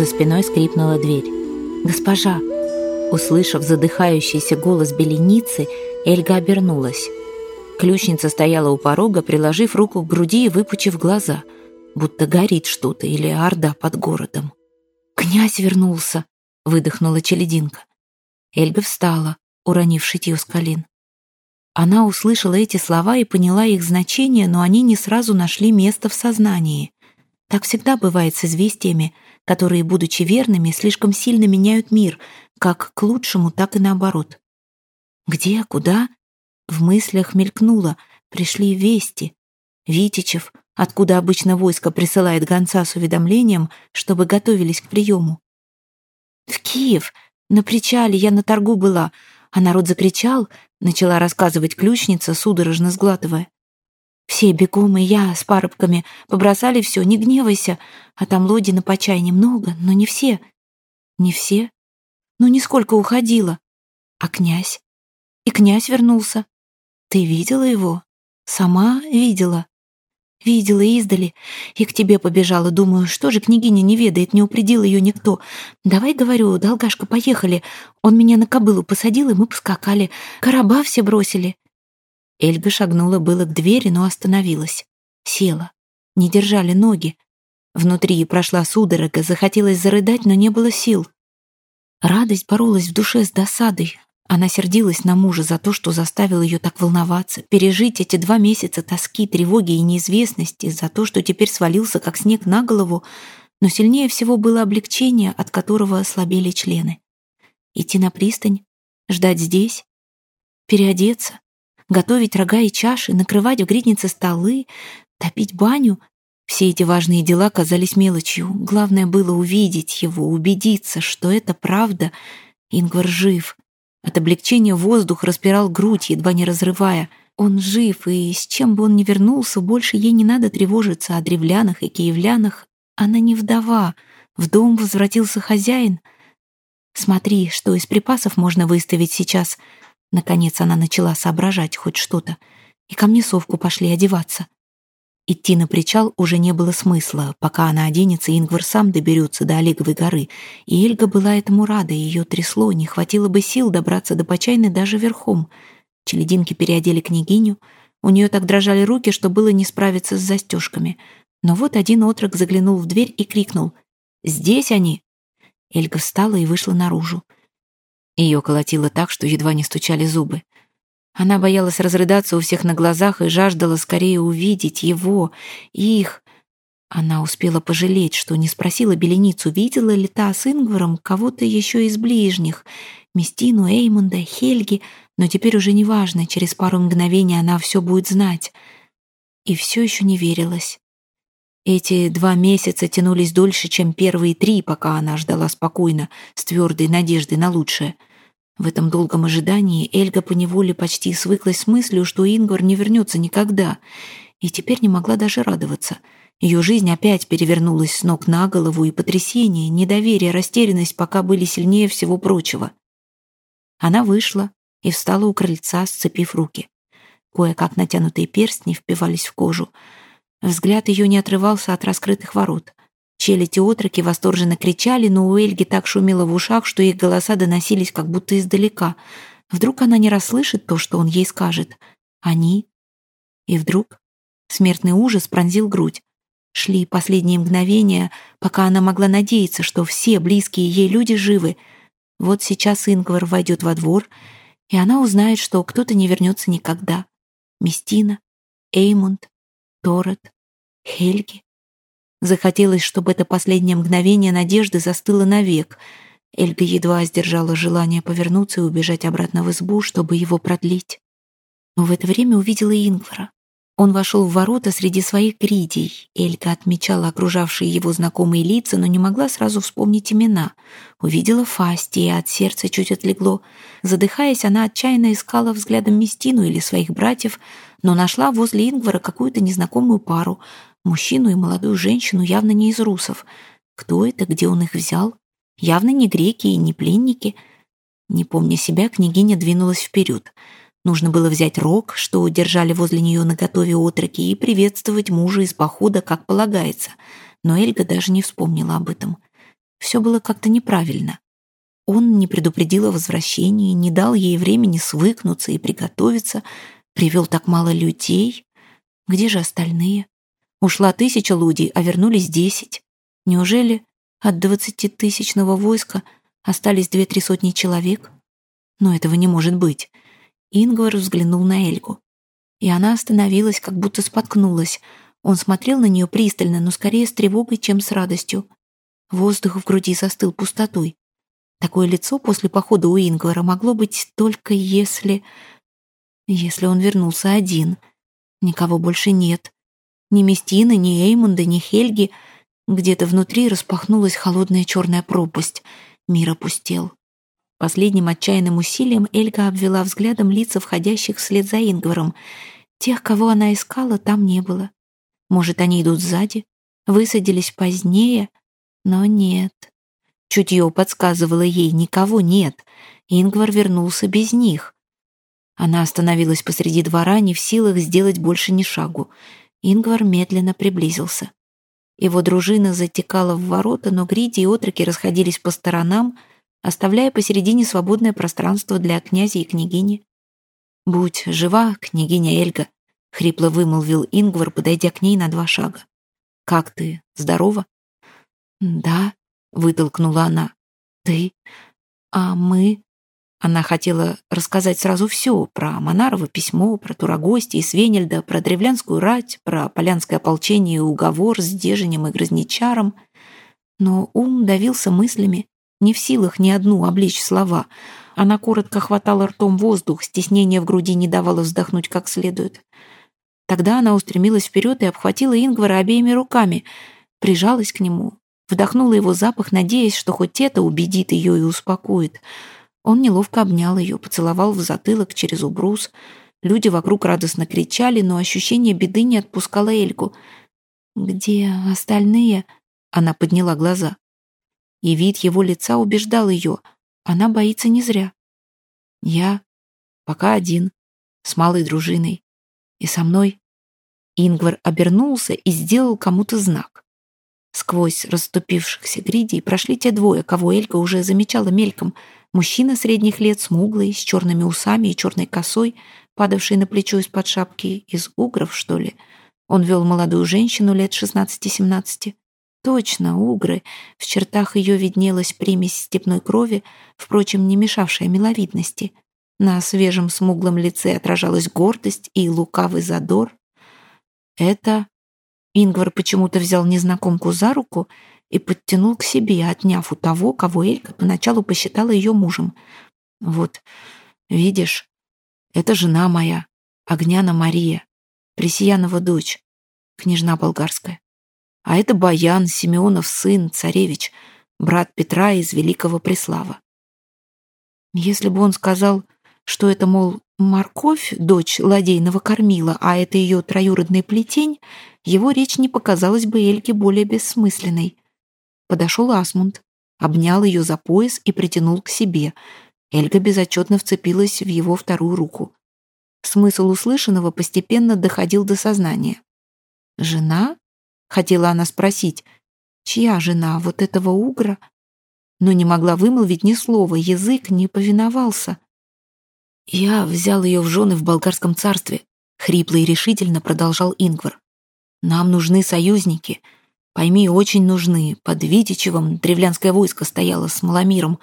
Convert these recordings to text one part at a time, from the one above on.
За спиной скрипнула дверь. «Госпожа!» Услышав задыхающийся голос беленицы, Эльга обернулась. Ключница стояла у порога, приложив руку к груди и выпучив глаза, будто горит что-то или орда под городом. «Князь вернулся!» — выдохнула челединка. Эльга встала, уронив шитье с колен. Она услышала эти слова и поняла их значение, но они не сразу нашли место в сознании. Так всегда бывает с известиями, которые, будучи верными, слишком сильно меняют мир, как к лучшему, так и наоборот. Где, куда? В мыслях мелькнуло, пришли вести. Витичев, откуда обычно войско присылает гонца с уведомлением, чтобы готовились к приему. «В Киев! На причале я на торгу была, а народ закричал, начала рассказывать ключница, судорожно сглатывая. Все бегом и я с парубками побросали все, не гневайся, а там лоди на почай немного, но не все. Не все? Ну, нисколько уходила. А князь? И князь вернулся. Ты видела его? Сама видела. Видела издали и к тебе побежала. Думаю, что же княгиня не ведает, не упредил ее никто. Давай, говорю, долгашка, поехали. Он меня на кобылу посадил, и мы поскакали. Короба все бросили. Эльга шагнула было к двери, но остановилась. Села. Не держали ноги. Внутри прошла судорога, захотелось зарыдать, но не было сил. Радость боролась в душе с досадой. Она сердилась на мужа за то, что заставил ее так волноваться, пережить эти два месяца тоски, тревоги и неизвестности, за то, что теперь свалился как снег на голову, но сильнее всего было облегчение, от которого ослабели члены. Идти на пристань, ждать здесь, переодеться, готовить рога и чаши, накрывать в гриднице столы, топить баню — все эти важные дела казались мелочью. Главное было увидеть его, убедиться, что это правда. Ингвар жив — от облегчения воздух распирал грудь, едва не разрывая. Он жив, и с чем бы он ни вернулся, больше ей не надо тревожиться о древлянах и киевлянах. Она не вдова. В дом возвратился хозяин. «Смотри, что из припасов можно выставить сейчас». Наконец она начала соображать хоть что-то. И ко мне совку пошли одеваться. Идти на причал уже не было смысла. Пока она оденется, Ингвар сам доберется до Олеговой горы. И Эльга была этому рада, ее трясло, не хватило бы сил добраться до Почайны даже верхом. Челединки переодели княгиню. У нее так дрожали руки, что было не справиться с застежками. Но вот один отрок заглянул в дверь и крикнул «Здесь они!». Эльга встала и вышла наружу. Ее колотило так, что едва не стучали зубы. Она боялась разрыдаться у всех на глазах и жаждала скорее увидеть его, их. Она успела пожалеть, что не спросила Беленицу, видела ли та с Ингваром кого-то еще из ближних, Местину, Эймунда, Хельги, но теперь уже не важно, через пару мгновений она все будет знать. И все еще не верилась. Эти два месяца тянулись дольше, чем первые три, пока она ждала спокойно, с твердой надеждой на лучшее — в этом долгом ожидании Эльга поневоле почти свыклась с мыслью, что Ингвар не вернется никогда, и теперь не могла даже радоваться. Ее жизнь опять перевернулась с ног на голову, и потрясение, недоверие, растерянность пока были сильнее всего прочего. Она вышла и встала у крыльца, сцепив руки. Кое-как натянутые перстни впивались в кожу. Взгляд ее не отрывался от раскрытых ворот. Челядь и отроки восторженно кричали, но у Эльги так шумело в ушах, что их голоса доносились как будто издалека. Вдруг она не расслышит то, что он ей скажет. Они. И вдруг смертный ужас пронзил грудь. Шли последние мгновения, пока она могла надеяться, что все близкие ей люди живы. Вот сейчас Ингвар войдет во двор, и она узнает, что кто-то не вернется никогда. Местина, Эймунд, Торет, Хельги. Захотелось, чтобы это последнее мгновение надежды застыло навек. Эльга едва сдержала желание повернуться и убежать обратно в избу, чтобы его продлить. Но в это время увидела Ингвара. Он вошел в ворота среди своих гридей. Элька отмечала окружавшие его знакомые лица, но не могла сразу вспомнить имена. Увидела Фасти, и от сердца чуть отлегло. Задыхаясь, она отчаянно искала взглядом Местину или своих братьев, но нашла возле Ингвара какую-то незнакомую пару — Мужчину и молодую женщину явно не из русов. Кто это, где он их взял? Явно не греки и не пленники. Не помня себя, княгиня двинулась вперед. Нужно было взять рог, что держали возле нее наготове отроки, и приветствовать мужа из похода, как полагается. Но Эльга даже не вспомнила об этом. Все было как-то неправильно. Он не предупредил о возвращении, не дал ей времени свыкнуться и приготовиться, привел так мало людей. Где же остальные? Ушла тысяча людей, а вернулись десять. Неужели от двадцатитысячного войска остались две-три сотни человек? Но этого не может быть. Ингвар взглянул на Эльгу. И она остановилась, как будто споткнулась. Он смотрел на нее пристально, но скорее с тревогой, чем с радостью. Воздух в груди застыл пустотой. Такое лицо после похода у Ингвара могло быть только если... Если он вернулся один. Никого больше нет. Ни Местины, ни Эймонда, ни Хельги. Где-то внутри распахнулась холодная черная пропасть. Мир опустел. Последним отчаянным усилием Эльга обвела взглядом лица входящих вслед за Ингваром. Тех, кого она искала, там не было. Может, они идут сзади? Высадились позднее? Но нет. Чутье подсказывало ей, никого нет. Ингвар вернулся без них. Она остановилась посреди двора, не в силах сделать больше ни шагу. Ингвар медленно приблизился. Его дружина затекала в ворота, но Гриди и отроки расходились по сторонам, оставляя посередине свободное пространство для князя и княгини. «Будь жива, княгиня Эльга», — хрипло вымолвил Ингвар, подойдя к ней на два шага. «Как ты? Здорова?» «Да», — вытолкнула она. «Ты? А мы?» Она хотела рассказать сразу все про Монарово письмо, про Турагости и Свенельда, про древлянскую рать, про полянское ополчение и уговор с Деженем и Грозничаром. Но ум давился мыслями, не в силах ни одну обличь слова. Она коротко хватала ртом воздух, стеснение в груди не давало вздохнуть как следует. Тогда она устремилась вперед и обхватила Ингвара обеими руками, прижалась к нему, вдохнула его запах, надеясь, что хоть это убедит ее и успокоит. Он неловко обнял ее, поцеловал в затылок через убрус. Люди вокруг радостно кричали, но ощущение беды не отпускало Эльку. «Где остальные?» Она подняла глаза и вид его лица убеждал ее, она боится не зря. Я пока один, с малой дружиной, и со мной. Ингвар обернулся и сделал кому-то знак. Сквозь расступившихся гридей прошли те двое, кого Элька уже замечала мельком. Мужчина средних лет, смуглый, с черными усами и черной косой, падавший на плечо из-под шапки, из угров, что ли. Он вел молодую женщину лет шестнадцати-семнадцати. Точно, угры. В чертах ее виднелась примесь степной крови, впрочем, не мешавшая миловидности. На свежем смуглом лице отражалась гордость и лукавый задор. Это... Ингвар почему-то взял незнакомку за руку и подтянул к себе, отняв у того, кого Элька поначалу посчитала ее мужем. «Вот, видишь, это жена моя, Огняна Мария, Пресиянова дочь, княжна болгарская. А это Баян, Симеонов сын, царевич, брат Петра из Великого Преслава. Если бы он сказал, что это, мол, морковь, дочь ладейного кормила, а это ее троюродный плетень, его речь не показалась бы Эльке более бессмысленной. Подошел Асмунд, обнял ее за пояс и притянул к себе. Эльга безотчетно вцепилась в его вторую руку. Смысл услышанного постепенно доходил до сознания. «Жена?» Хотела она спросить, чья жена вот этого угра? Но не могла вымолвить ни слова, язык не повиновался. «Я взял ее в жены в болгарском царстве», — хрипло и решительно продолжал Ингвар. «Нам нужны союзники. Пойми, очень нужны. Под Витичевым древлянское войско стояло с Маломиром.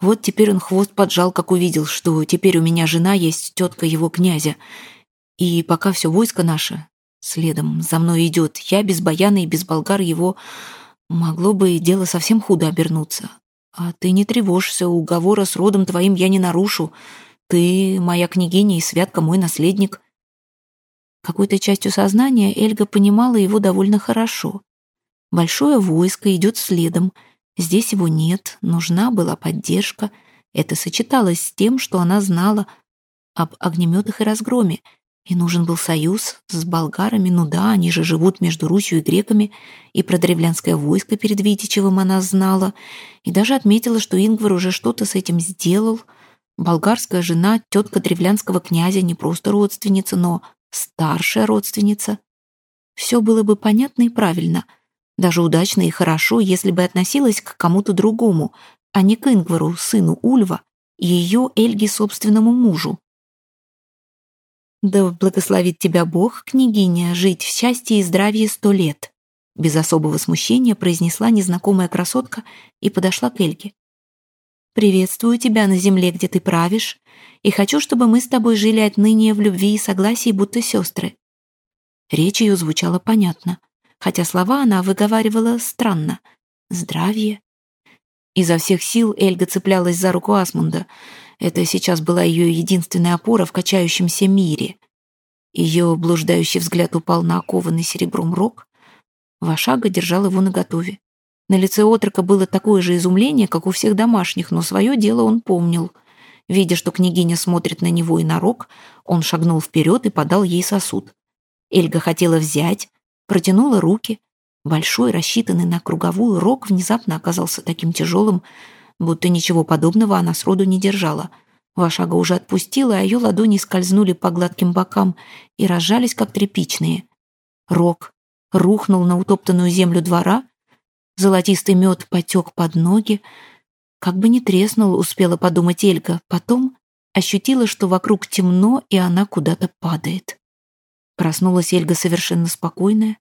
Вот теперь он хвост поджал, как увидел, что теперь у меня жена есть тетка его князя. И пока все войско наше, Следом за мной идет. Я без баяна и без болгар его... Могло бы и дело совсем худо обернуться. А ты не тревожься, уговора с родом твоим я не нарушу. Ты моя княгиня и святка мой наследник. Какой-то частью сознания Эльга понимала его довольно хорошо. Большое войско идет следом. Здесь его нет, нужна была поддержка. Это сочеталось с тем, что она знала об огнеметах и разгроме — и нужен был союз с болгарами, ну да, они же живут между Русью и греками, и про древлянское войско перед Витичевым она знала, и даже отметила, что Ингвар уже что-то с этим сделал. Болгарская жена, тетка древлянского князя, не просто родственница, но старшая родственница. Все было бы понятно и правильно, Даже удачно и хорошо, если бы относилась к кому-то другому, а не к Ингвару, сыну Ульва, и ее Эльге собственному мужу. «Да благословит тебя Бог, княгиня, жить в счастье и здравии сто лет», без особого смущения произнесла незнакомая красотка и подошла к Эльге. «Приветствую тебя на земле, где ты правишь, и хочу, чтобы мы с тобой жили отныне в любви и согласии, будто сестры». Речь ее звучала понятно, хотя слова она выговаривала странно. «Здравие». Изо всех сил Эльга цеплялась за руку Асмунда. Это сейчас была ее единственная опора в качающемся мире. Ее блуждающий взгляд упал на окованный серебром рог. Вашага держал его наготове. На лице отрока было такое же изумление, как у всех домашних, но свое дело он помнил. Видя, что княгиня смотрит на него и на рог, он шагнул вперед и подал ей сосуд. Эльга хотела взять, протянула руки. Большой, рассчитанный на круговую рог внезапно оказался таким тяжелым, будто ничего подобного она сроду не держала. Вашага уже отпустила, а ее ладони скользнули по гладким бокам и разжались, как тряпичные. Рог рухнул на утоптанную землю двора, Золотистый мед потек под ноги. Как бы не треснул, успела подумать Эльга. Потом ощутила, что вокруг темно, и она куда-то падает. Проснулась Эльга совершенно спокойная.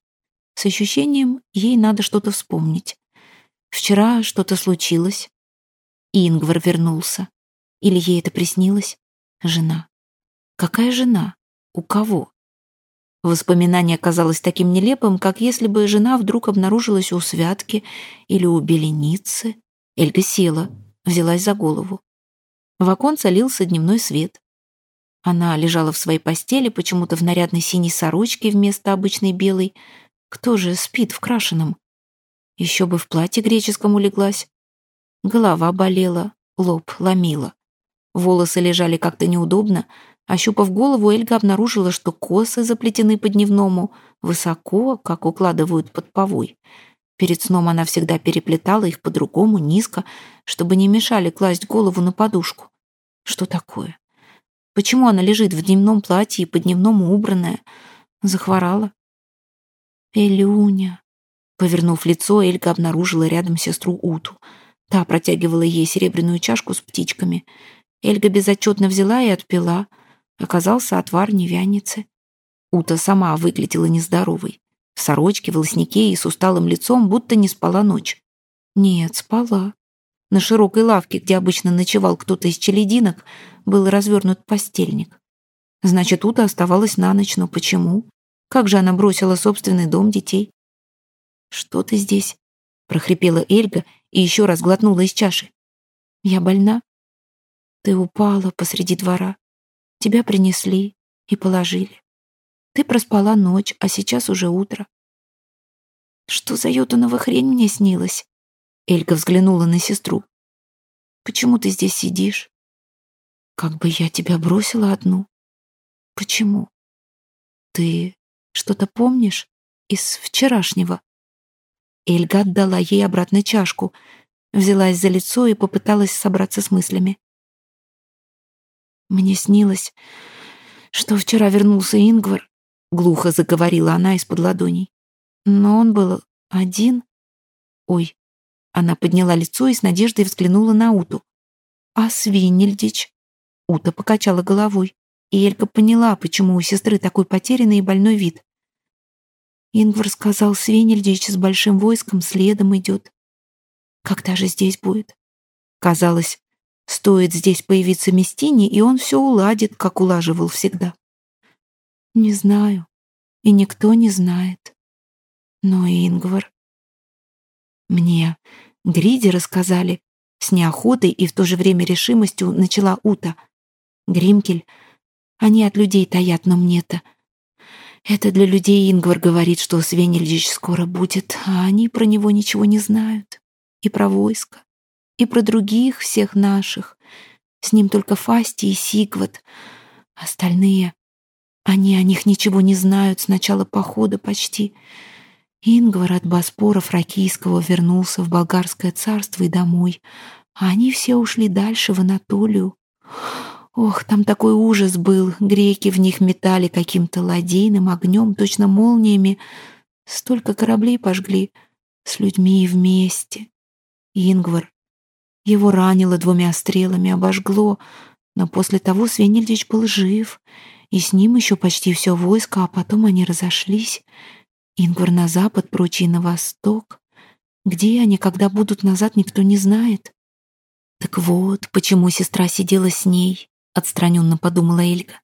С ощущением, ей надо что-то вспомнить. Вчера что-то случилось. Ингвар вернулся. Или ей это приснилось? Жена. Какая жена? У кого? Воспоминание казалось таким нелепым, как если бы жена вдруг обнаружилась у Святки или у Беленицы. Эльга села, взялась за голову. В оконце лился дневной свет. Она лежала в своей постели, почему-то в нарядной синей сорочке вместо обычной белой. Кто же спит в крашеном? Еще бы в платье греческом улеглась. Голова болела, лоб ломила. Волосы лежали как-то неудобно, Ощупав голову, Эльга обнаружила, что косы заплетены по-дневному, высоко, как укладывают под повой. Перед сном она всегда переплетала их по-другому, низко, чтобы не мешали класть голову на подушку. Что такое? Почему она лежит в дневном платье и по-дневному убранная? Захворала? Элюня. Повернув лицо, Эльга обнаружила рядом сестру Уту. Та протягивала ей серебряную чашку с птичками. Эльга безотчетно взяла и отпила — Оказался отвар невяницы. Ута сама выглядела нездоровой. В сорочке, в лоснике и с усталым лицом, будто не спала ночь. Нет, спала. На широкой лавке, где обычно ночевал кто-то из челединок, был развернут постельник. Значит, Ута оставалась на ночь, но почему? Как же она бросила собственный дом детей? «Что ты здесь?» — прохрипела Эльга и еще раз глотнула из чаши. «Я больна?» «Ты упала посреди двора. Тебя принесли и положили. Ты проспала ночь, а сейчас уже утро. Что за йотунова хрень мне снилась? Элька взглянула на сестру. Почему ты здесь сидишь? Как бы я тебя бросила одну. Почему? Ты что-то помнишь из вчерашнего? Эльга отдала ей обратно чашку, взялась за лицо и попыталась собраться с мыслями. Мне снилось, что вчера вернулся Ингвар, глухо заговорила она из-под ладоней. Но он был один. Ой, она подняла лицо и с надеждой взглянула на Уту. А Свинельдич? Ута покачала головой, и Элька поняла, почему у сестры такой потерянный и больной вид. Ингвар сказал, Свинельдич с большим войском следом идет. Когда же здесь будет? Казалось, Стоит здесь появиться Местине, и он все уладит, как улаживал всегда. Не знаю, и никто не знает. Но Ингвар... Мне Гриди рассказали, с неохотой и в то же время решимостью начала Ута. Гримкель, они от людей таят, но мне-то... Это для людей Ингвар говорит, что Свенельдич скоро будет, а они про него ничего не знают. И про войско и про других всех наших. С ним только Фасти и Сигват. Остальные, они о них ничего не знают с начала похода почти. Ингвар от Боспора Фракийского вернулся в болгарское царство и домой, а они все ушли дальше, в Анатолию. Ох, там такой ужас был, греки в них метали каким-то ладейным огнем, точно молниями. Столько кораблей пожгли, с людьми вместе. Ингвар. Его ранило двумя стрелами, обожгло, но после того Свенельдич был жив, и с ним еще почти все войско, а потом они разошлись. Ингвар на запад, прочие на восток. Где они, когда будут назад, никто не знает. Так вот, почему сестра сидела с ней, отстраненно подумала Эльга,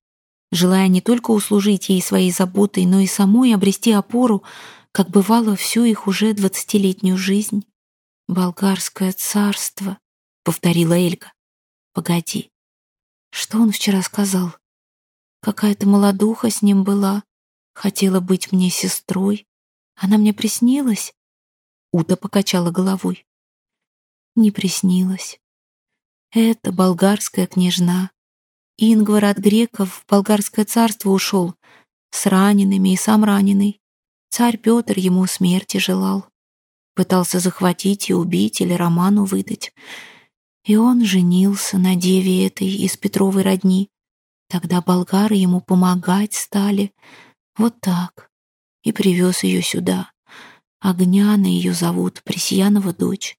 желая не только услужить ей своей заботой, но и самой обрести опору, как бывало всю их уже двадцатилетнюю жизнь. «Болгарское царство», — повторила Эльга. «Погоди, что он вчера сказал? Какая-то молодуха с ним была, хотела быть мне сестрой. Она мне приснилась?» Ута покачала головой. «Не приснилась. Это болгарская княжна. Ингвар от греков в болгарское царство ушел, с ранеными и сам раненый. Царь Петр ему смерти желал. Пытался захватить и убить или Роману выдать. И он женился на деве этой из Петровой родни. Тогда болгары ему помогать стали. Вот так. И привез ее сюда. Огняна ее зовут, Пресьянова дочь.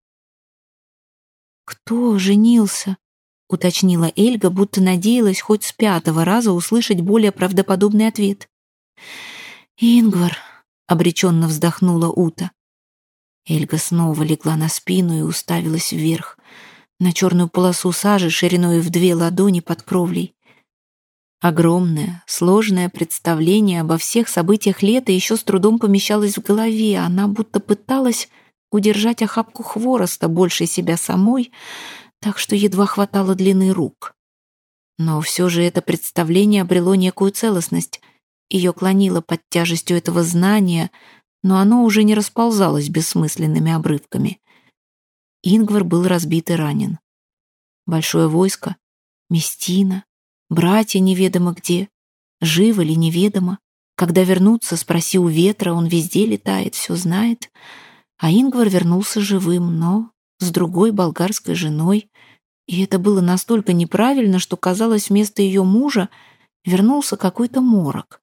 «Кто женился?» — уточнила Эльга, будто надеялась хоть с пятого раза услышать более правдоподобный ответ. «Ингвар», обреченно вздохнула Ута. Эльга снова легла на спину и уставилась вверх, на черную полосу сажи шириной в две ладони под кровлей. Огромное, сложное представление обо всех событиях лета еще с трудом помещалось в голове. Она будто пыталась удержать охапку хвороста больше себя самой, так что едва хватало длины рук. Но все же это представление обрело некую целостность — ее клонило под тяжестью этого знания, но оно уже не расползалось бессмысленными обрывками. Ингвар был разбит и ранен. Большое войско, Местина, братья неведомо где, живы ли неведомо. Когда вернуться, спроси у ветра, он везде летает, все знает. А Ингвар вернулся живым, но с другой болгарской женой, и это было настолько неправильно, что казалось, вместо ее мужа вернулся какой-то морок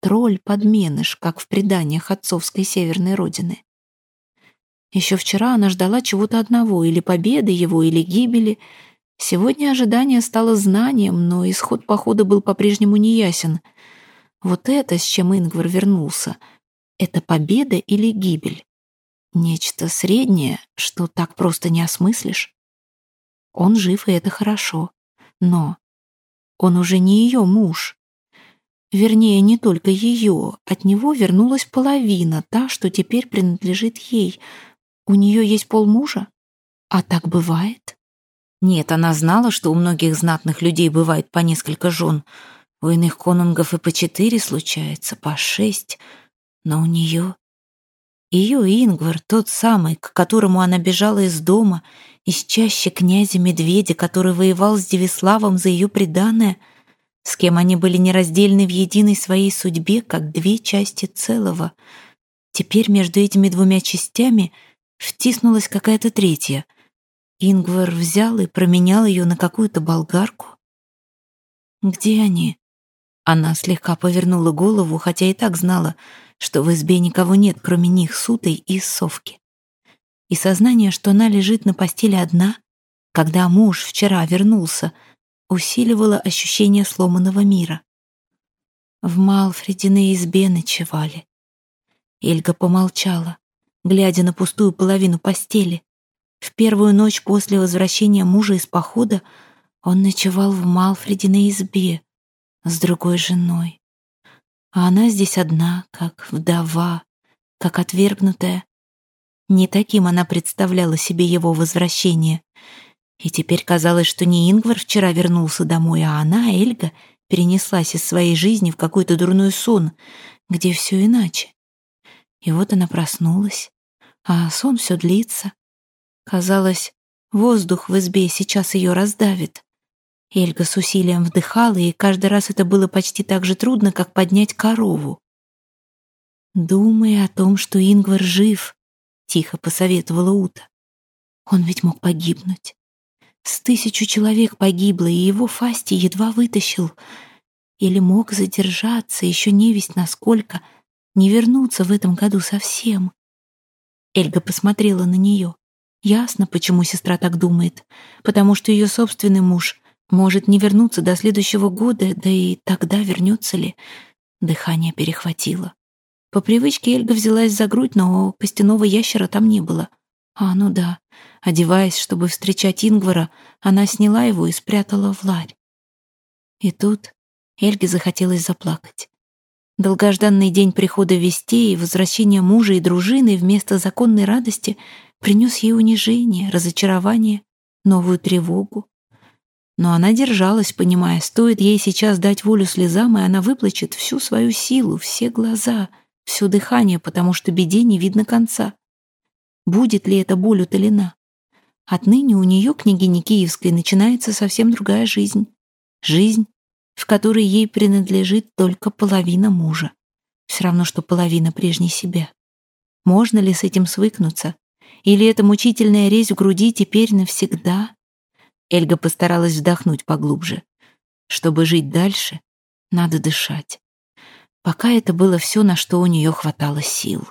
тролль-подменыш, как в преданиях отцовской северной родины. Еще вчера она ждала чего-то одного, или победы его, или гибели. Сегодня ожидание стало знанием, но исход похода был по-прежнему неясен. Вот это, с чем Ингвар вернулся, это победа или гибель? Нечто среднее, что так просто не осмыслишь. Он жив, и это хорошо. Но он уже не ее муж. Вернее, не только ее. От него вернулась половина, та, что теперь принадлежит ей. У нее есть полмужа? А так бывает? Нет, она знала, что у многих знатных людей бывает по несколько жен. У иных конунгов и по четыре случается, по шесть. Но у нее... Ее Ингвар, тот самый, к которому она бежала из дома, из чаще князя-медведя, который воевал с Девиславом за ее преданное — с кем они были нераздельны в единой своей судьбе, как две части целого. Теперь между этими двумя частями втиснулась какая-то третья. Ингвар взял и променял ее на какую-то болгарку. «Где они?» Она слегка повернула голову, хотя и так знала, что в избе никого нет, кроме них, сутой и совки. И сознание, что она лежит на постели одна, когда муж вчера вернулся — усиливало ощущение сломанного мира. В Малфреде на избе ночевали. Эльга помолчала, глядя на пустую половину постели. В первую ночь после возвращения мужа из похода он ночевал в Малфреде на избе с другой женой. А она здесь одна, как вдова, как отвергнутая. Не таким она представляла себе его возвращение — и теперь казалось, что не Ингвар вчера вернулся домой, а она, Эльга, перенеслась из своей жизни в какой-то дурной сон, где все иначе. И вот она проснулась, а сон все длится. Казалось, воздух в избе сейчас ее раздавит. Эльга с усилием вдыхала, и каждый раз это было почти так же трудно, как поднять корову. «Думай о том, что Ингвар жив», — тихо посоветовала Ута. «Он ведь мог погибнуть. С тысячу человек погибло, и его Фасти едва вытащил. Или мог задержаться, еще не весть насколько, не вернуться в этом году совсем. Эльга посмотрела на нее. Ясно, почему сестра так думает. Потому что ее собственный муж может не вернуться до следующего года, да и тогда вернется ли. Дыхание перехватило. По привычке Эльга взялась за грудь, но костяного ящера там не было. А, ну да. Одеваясь, чтобы встречать Ингвара, она сняла его и спрятала в ларь. И тут Эльге захотелось заплакать. Долгожданный день прихода вестей и возвращения мужа и дружины вместо законной радости принес ей унижение, разочарование, новую тревогу. Но она держалась, понимая, стоит ей сейчас дать волю слезам, и она выплачет всю свою силу, все глаза, все дыхание, потому что беде не видно конца. Будет ли эта боль утолена? Отныне у нее, княгини Киевской, начинается совсем другая жизнь. Жизнь, в которой ей принадлежит только половина мужа. Все равно, что половина прежней себя. Можно ли с этим свыкнуться? Или эта мучительная резь в груди теперь навсегда? Эльга постаралась вдохнуть поглубже. Чтобы жить дальше, надо дышать. Пока это было все, на что у нее хватало сил.